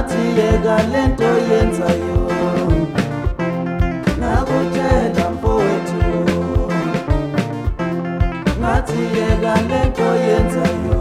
Athi yeka lento yenzayo. Nakutshela mfowethu. Ngathi yeka lento yenzayo.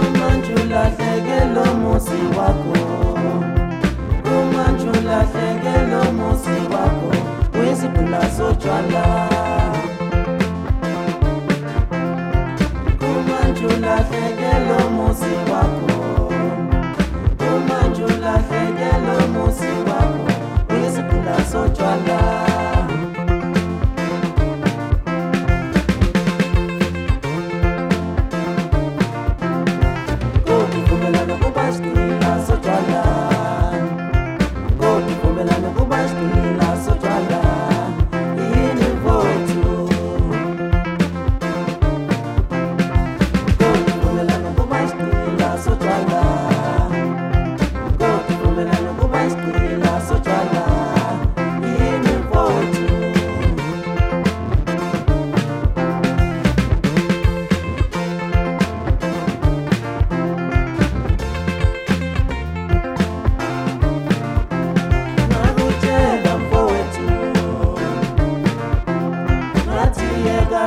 Umanjulahlekelo musi wakho. Umanjulahlekelo musi wakho. Uyisibhula sotshwala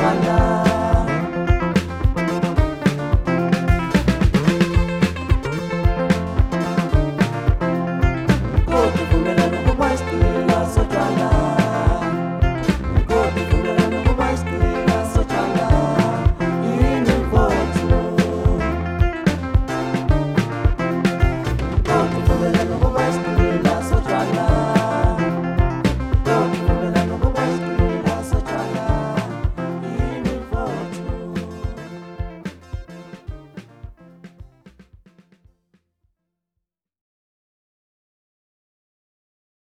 Find